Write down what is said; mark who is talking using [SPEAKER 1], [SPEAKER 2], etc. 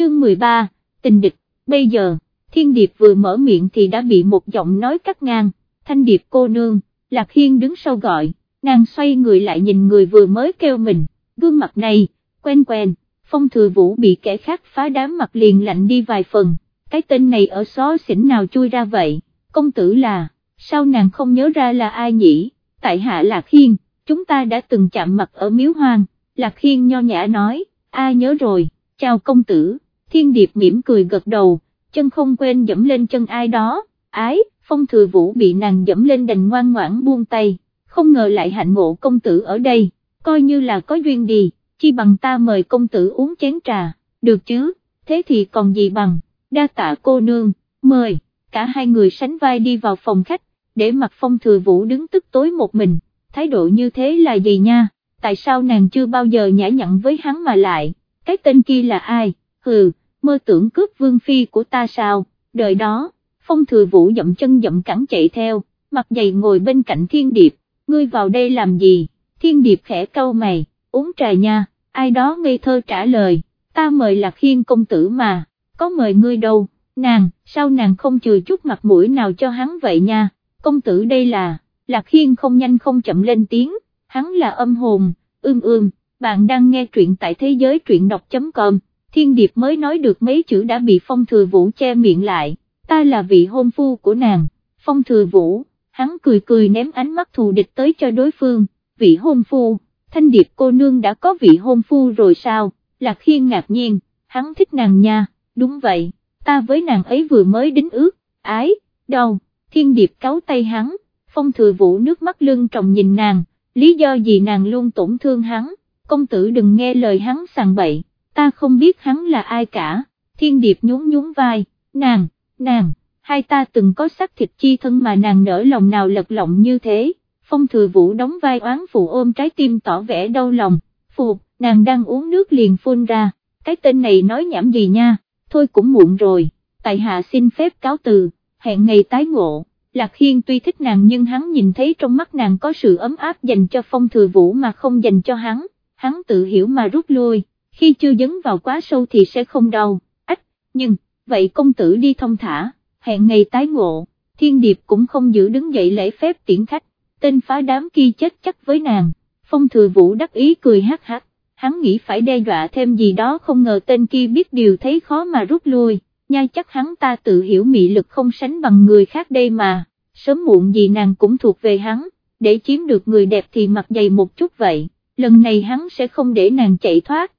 [SPEAKER 1] chương 13, tình địch, bây giờ, thiên điệp vừa mở miệng thì đã bị một giọng nói cắt ngang, thanh điệp cô nương, Lạc Hiên đứng sau gọi, nàng xoay người lại nhìn người vừa mới kêu mình, gương mặt này, quen quen, phong thừa vũ bị kẻ khác phá đám mặt liền lạnh đi vài phần, cái tên này ở xó xỉnh nào chui ra vậy, công tử là, sao nàng không nhớ ra là ai nhỉ, tại hạ Lạc Hiên, chúng ta đã từng chạm mặt ở miếu hoang, Lạc Hiên nho nhã nói, ai nhớ rồi, chào công tử, thiên điệp mỉm cười gật đầu, chân không quên dẫm lên chân ai đó, ái, phong thừa vũ bị nàng dẫm lên đành ngoan ngoãn buông tay, không ngờ lại hạnh ngộ công tử ở đây, coi như là có duyên đi, chi bằng ta mời công tử uống chén trà, được chứ, thế thì còn gì bằng, đa tạ cô nương, mời, cả hai người sánh vai đi vào phòng khách, để mặt phong thừa vũ đứng tức tối một mình, thái độ như thế là gì nha, tại sao nàng chưa bao giờ nhã nhặn với hắn mà lại, cái tên kia là ai, hừ, mơ tưởng cướp vương phi của ta sao, đời đó, phong thừa vũ dậm chân dậm cẳng chạy theo, mặt dày ngồi bên cạnh thiên điệp, ngươi vào đây làm gì, thiên điệp khẽ câu mày, uống trà nha, ai đó ngây thơ trả lời, ta mời lạc hiên công tử mà, có mời ngươi đâu, nàng, sao nàng không chừa chút mặt mũi nào cho hắn vậy nha, công tử đây là, lạc hiên không nhanh không chậm lên tiếng, hắn là âm hồn, ưm ưm, bạn đang nghe truyện tại thế giới truyện đọc.com, thiên điệp mới nói được mấy chữ đã bị phong thừa vũ che miệng lại, ta là vị hôn phu của nàng, phong thừa vũ, hắn cười cười ném ánh mắt thù địch tới cho đối phương, vị hôn phu, thanh điệp cô nương đã có vị hôn phu rồi sao, lạc khiên ngạc nhiên, hắn thích nàng nha, đúng vậy, ta với nàng ấy vừa mới đính ước, ái, đau. thiên điệp cáu tay hắn, phong thừa vũ nước mắt lưng trọng nhìn nàng, lý do gì nàng luôn tổn thương hắn, công tử đừng nghe lời hắn sàng bậy, ta không biết hắn là ai cả, thiên điệp nhún nhún vai, nàng, nàng, hai ta từng có xác thịt chi thân mà nàng nở lòng nào lật lọng như thế, phong thừa vũ đóng vai oán phụ ôm trái tim tỏ vẻ đau lòng, phục, nàng đang uống nước liền phun ra, cái tên này nói nhảm gì nha, thôi cũng muộn rồi, tại hạ xin phép cáo từ, hẹn ngày tái ngộ. Lạc Hiên tuy thích nàng nhưng hắn nhìn thấy trong mắt nàng có sự ấm áp dành cho phong thừa vũ mà không dành cho hắn, hắn tự hiểu mà rút lui, khi chưa dấn vào quá sâu thì sẽ không đau, ách, nhưng, vậy công tử đi thông thả, hẹn ngày tái ngộ, thiên điệp cũng không giữ đứng dậy lễ phép tiễn khách, tên phá đám kia chết chắc với nàng, phong thừa vũ đắc ý cười hát hát, hắn nghĩ phải đe dọa thêm gì đó không ngờ tên kia biết điều thấy khó mà rút lui, nha chắc hắn ta tự hiểu mị lực không sánh bằng người khác đây mà, sớm muộn gì nàng cũng thuộc về hắn, để chiếm được người đẹp thì mặc dày một chút vậy, lần này hắn sẽ không để nàng chạy thoát.